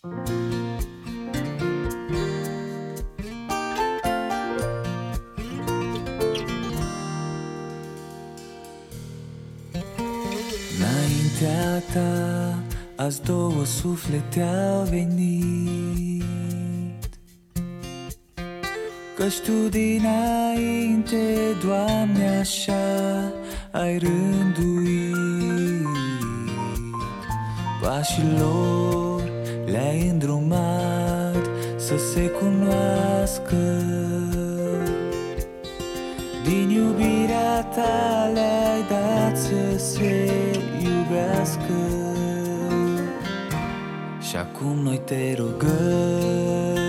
Înaintea ta Azi două suflete au venit. Căci Tu dinainte, Doamne, așa ai rânduit. Pașii lor le-ai îndrumat să se cunoască. Din iubirea ta le-ai dat să se iubească. Și acum noi te rugăm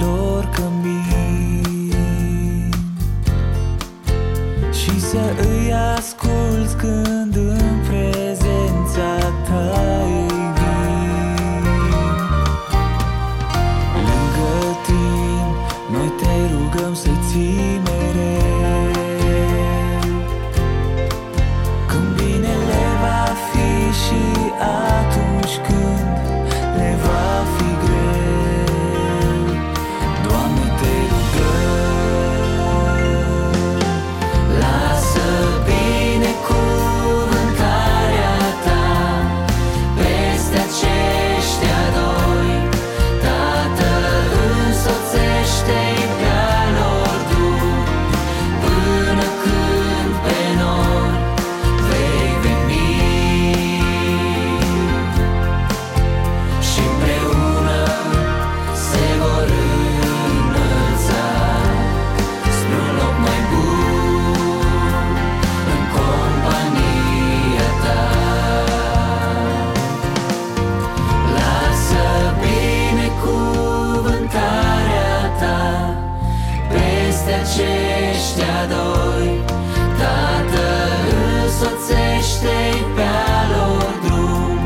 lor cămin. Și să îi asculți când în prezența ta îi vin. Lângă tine noi te rugăm să ții doi Tată, însoțește-i pe-a lor drum.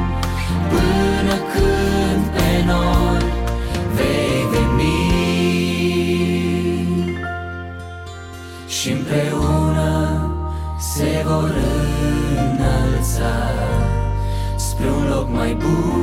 Până când pe noi vei veni. Și împreună se vor înălța Spre un loc mai bun